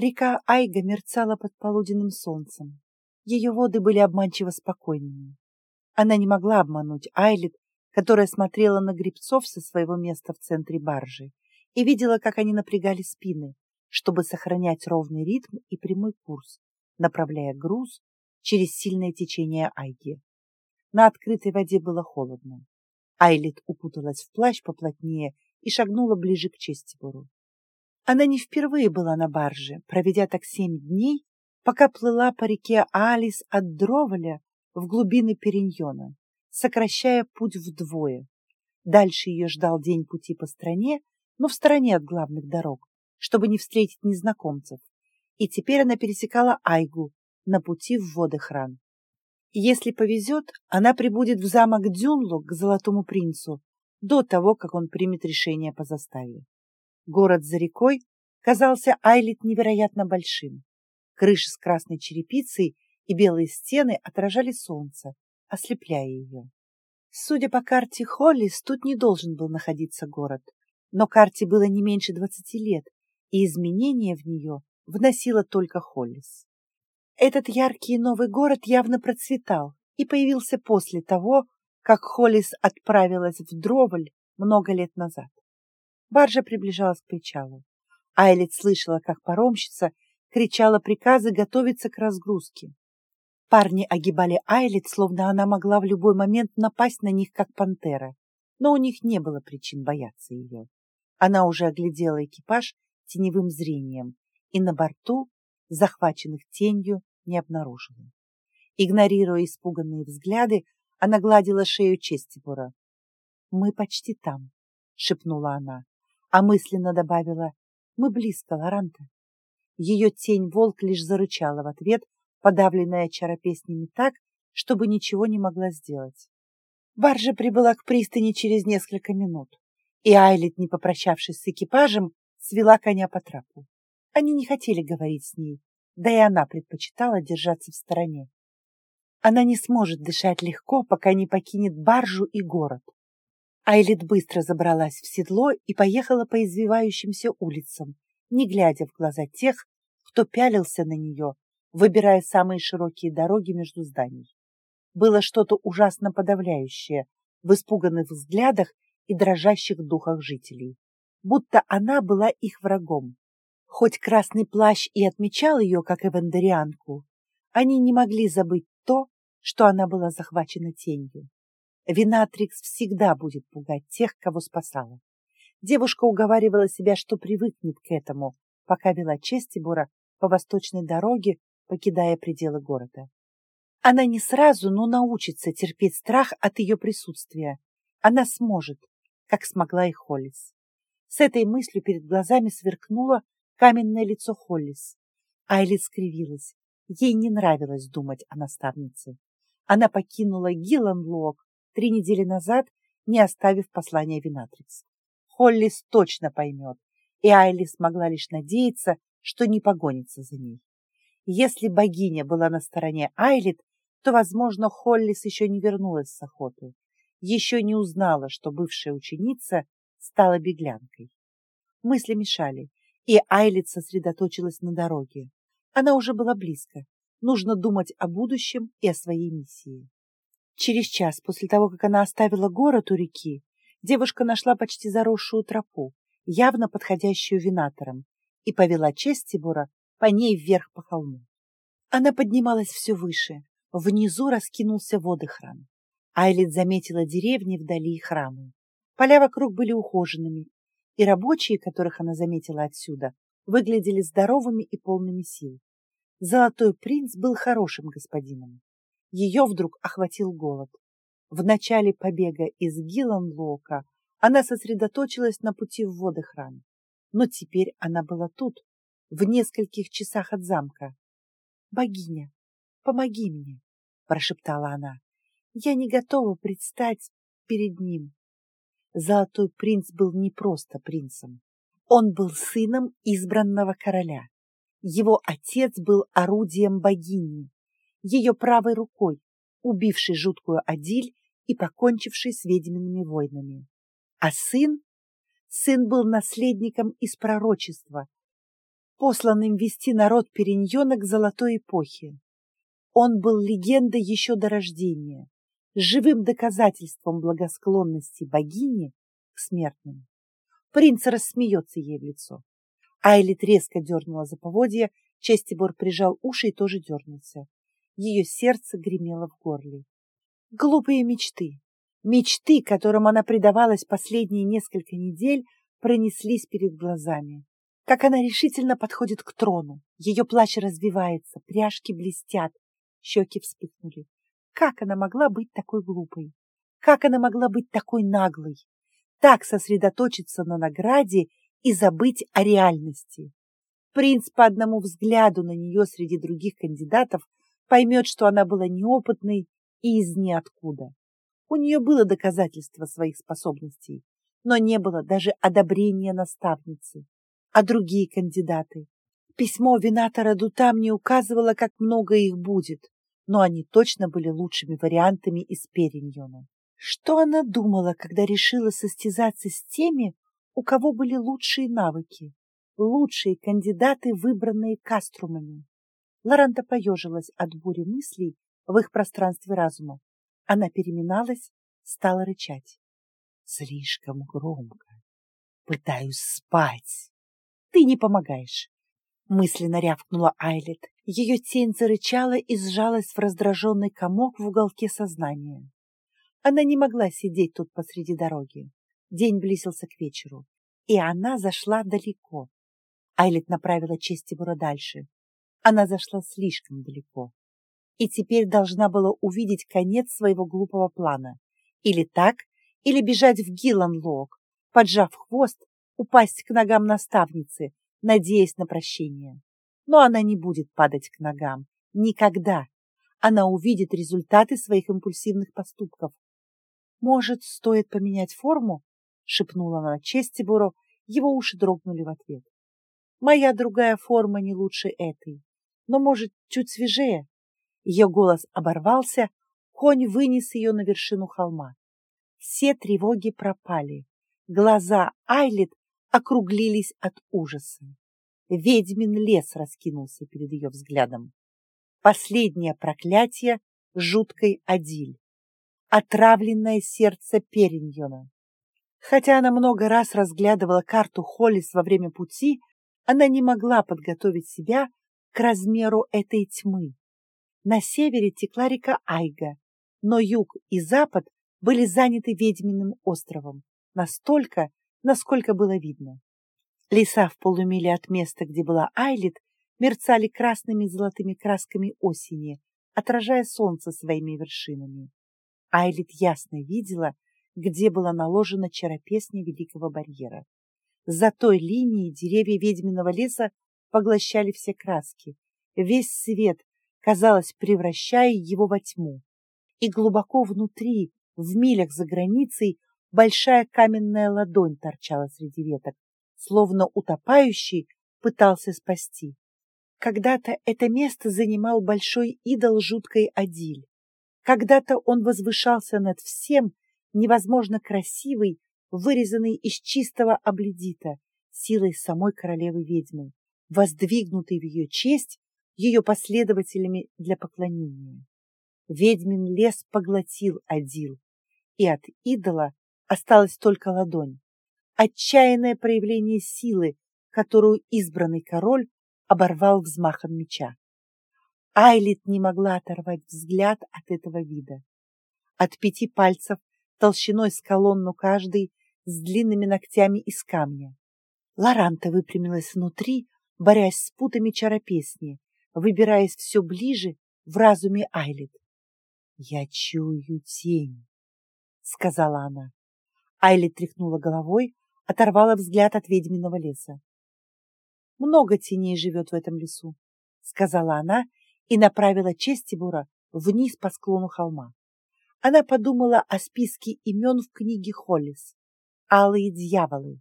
Река Айга мерцала под полуденным солнцем. Ее воды были обманчиво спокойными. Она не могла обмануть Айлит, которая смотрела на грибцов со своего места в центре баржи и видела, как они напрягали спины, чтобы сохранять ровный ритм и прямой курс, направляя груз через сильное течение Айги. На открытой воде было холодно. Айлит упуталась в плащ поплотнее и шагнула ближе к Честибору. Она не впервые была на барже, проведя так семь дней, пока плыла по реке Алис от Дроволя в глубины Периньона, сокращая путь вдвое. Дальше ее ждал день пути по стране, но в стороне от главных дорог, чтобы не встретить незнакомцев. И теперь она пересекала Айгу на пути в воды Хран. Если повезет, она прибудет в замок Дюнлу к Золотому принцу до того, как он примет решение по заставе. Город за рекой казался Айлит невероятно большим. Крыши с красной черепицей и белые стены отражали солнце, ослепляя ее. Судя по карте Холлис, тут не должен был находиться город, но карте было не меньше двадцати лет, и изменения в нее вносила только Холлис. Этот яркий новый город явно процветал и появился после того, как Холлис отправилась в Дроволь много лет назад. Баржа приближалась к причалу. Айлет слышала, как паромщица кричала приказы готовиться к разгрузке. Парни огибали Айлет, словно она могла в любой момент напасть на них, как пантера, но у них не было причин бояться ее. Она уже оглядела экипаж теневым зрением и на борту, захваченных тенью, не обнаружила. Игнорируя испуганные взгляды, она гладила шею Честибура. «Мы почти там», — шепнула она, а мысленно добавила «Мы близко, Лоранта». Ее тень-волк лишь зарычала в ответ, подавленная чаропеснями так, чтобы ничего не могла сделать. Баржа прибыла к пристани через несколько минут, и Айлит, не попрощавшись с экипажем, свела коня по трапу. Они не хотели говорить с ней, да и она предпочитала держаться в стороне. Она не сможет дышать легко, пока не покинет баржу и город. Айлит быстро забралась в седло и поехала по извивающимся улицам, не глядя в глаза тех, кто пялился на нее, выбирая самые широкие дороги между зданий. Было что-то ужасно подавляющее в испуганных взглядах и дрожащих духах жителей, будто она была их врагом. Хоть красный плащ и отмечал ее, как эвандарианку, они не могли забыть то, что она была захвачена тенью. Винатрикс всегда будет пугать тех, кого спасала. Девушка уговаривала себя, что привыкнет к этому, пока вела Честибура по восточной дороге, покидая пределы города. Она не сразу, но научится терпеть страх от ее присутствия. Она сможет, как смогла и Холлис. С этой мыслью перед глазами сверкнуло каменное лицо Холлис. Айли скривилась. Ей не нравилось думать о наставнице. Она покинула Гилланлок три недели назад, не оставив послания Винатрикс. Холлис точно поймет, и Айли смогла лишь надеяться, что не погонится за ней. Если богиня была на стороне Айлит, то, возможно, Холлис еще не вернулась с охоты, еще не узнала, что бывшая ученица стала беглянкой. Мысли мешали, и Айлит сосредоточилась на дороге. Она уже была близко. Нужно думать о будущем и о своей миссии. Через час после того, как она оставила город у реки, девушка нашла почти заросшую тропу, явно подходящую винаторам, и повела Честибура по ней вверх по холму. Она поднималась все выше. Внизу раскинулся водохран. Айлит заметила деревни вдали и храмы. Поля вокруг были ухоженными, и рабочие, которых она заметила отсюда, выглядели здоровыми и полными сил. Золотой принц был хорошим господином. Ее вдруг охватил голод. В начале побега из Гиланлока она сосредоточилась на пути в воды храм. Но теперь она была тут, в нескольких часах от замка. «Богиня, помоги мне!» – прошептала она. «Я не готова предстать перед ним». Золотой принц был не просто принцем. Он был сыном избранного короля. Его отец был орудием богини, ее правой рукой, убившей жуткую Адиль и покончившей с ведьмиными войнами. А сын? Сын был наследником из пророчества, посланным вести народ Периньона к золотой эпохе. Он был легендой еще до рождения, живым доказательством благосклонности богини к смертным. Принц рассмеется ей в лицо. Айлит резко дернула за поводья, Честибор прижал уши и тоже дернулся. Ее сердце гремело в горле. Глупые мечты, мечты, которым она предавалась последние несколько недель, пронеслись перед глазами. Как она решительно подходит к трону. Ее плащ развивается, пряжки блестят, щеки вспыхнули. Как она могла быть такой глупой? Как она могла быть такой наглой? Так сосредоточиться на награде и забыть о реальности. Принц по одному взгляду на нее среди других кандидатов поймет, что она была неопытной и из ниоткуда. У нее было доказательство своих способностей, но не было даже одобрения наставницы. А другие кандидаты? Письмо Винатора Дутам не указывало, как много их будет, но они точно были лучшими вариантами из Периньона. Что она думала, когда решила состязаться с теми, у кого были лучшие навыки, лучшие кандидаты, выбранные каструмами? Лоранта поежилась от бури мыслей в их пространстве разума. Она переминалась, стала рычать. Слишком громко. Пытаюсь спать. Ты не помогаешь. Мысленно рявкнула Айлет. Ее тень зарычала и сжалась в раздраженный комок в уголке сознания. Она не могла сидеть тут посреди дороги. День близился к вечеру, и она зашла далеко. Айлет направила Честибура дальше. Она зашла слишком далеко. И теперь должна была увидеть конец своего глупого плана. Или так, или бежать в Гилланлог, поджав хвост, упасть к ногам наставницы, надеясь на прощение. Но она не будет падать к ногам. Никогда. Она увидит результаты своих импульсивных поступков. «Может, стоит поменять форму?» — шепнула она Честибуру. Его уши дрогнули в ответ. «Моя другая форма не лучше этой, но, может, чуть свежее?» Ее голос оборвался, конь вынес ее на вершину холма. Все тревоги пропали. Глаза Айлет округлились от ужаса. Ведьмин лес раскинулся перед ее взглядом. Последнее проклятие жуткой Адиль. Отравленное сердце Периньона. Хотя она много раз разглядывала карту Холлис во время пути, она не могла подготовить себя к размеру этой тьмы. На севере текла река Айга, но юг и запад были заняты ведьминым островом, настолько, насколько было видно. Леса в полумиле от места, где была Айлит, мерцали красными и золотыми красками осени, отражая солнце своими вершинами. Айлит ясно видела, где была наложена чаропесня Великого барьера. За той линией деревья ведьминого леса поглощали все краски. Весь свет, казалось, превращая его во тьму. И глубоко внутри, в милях за границей, большая каменная ладонь торчала среди веток, словно утопающий пытался спасти. Когда-то это место занимал большой идол жуткой Адиль. Когда-то он возвышался над всем, невозможно красивый, вырезанный из чистого обледита, силой самой королевы-ведьмы, воздвигнутый в ее честь ее последователями для поклонения. Ведьмин лес поглотил Адил, и от идола осталась только ладонь. Отчаянное проявление силы, которую избранный король оборвал взмахом меча. Айлит не могла оторвать взгляд от этого вида. От пяти пальцев, толщиной с колонну каждый, с длинными ногтями из камня. Лоранта выпрямилась внутри, борясь с путами чаропесни, выбираясь все ближе в разуме Айлит. «Я чую тень», — сказала она. Айли тряхнула головой, оторвала взгляд от ведьминого леса. «Много теней живет в этом лесу», — сказала она и направила Честибура вниз по склону холма. Она подумала о списке имен в книге Холлис. Алые дьяволы.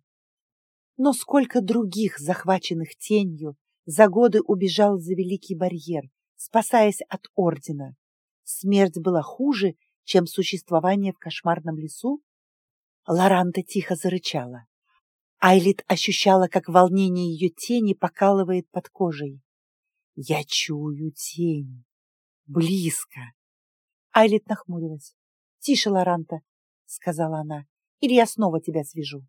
Но сколько других, захваченных тенью, за годы убежал за Великий барьер, спасаясь от Ордена. Смерть была хуже, чем существование в кошмарном лесу? Лоранта тихо зарычала. Айлит ощущала, как волнение ее тени покалывает под кожей. «Я чую тень. Близко». Айлит нахмурилась. «Тише, Лоранта», — сказала она, — «или я снова тебя свяжу».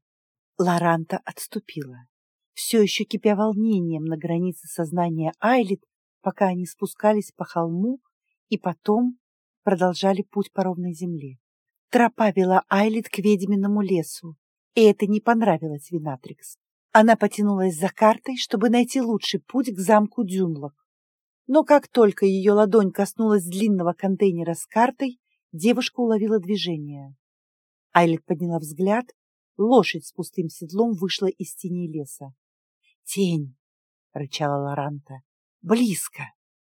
Лоранта отступила, все еще кипя волнением на границе сознания Айлит, пока они спускались по холму и потом продолжали путь по ровной земле. Тропа вела Айлит к ведьминому лесу, и это не понравилось Винатрикс. Она потянулась за картой, чтобы найти лучший путь к замку Дюнлок. Но как только ее ладонь коснулась длинного контейнера с картой, девушка уловила движение. Айлет подняла взгляд, лошадь с пустым седлом вышла из тени леса. «Тень!» — рычала Лоранта. «Близко!»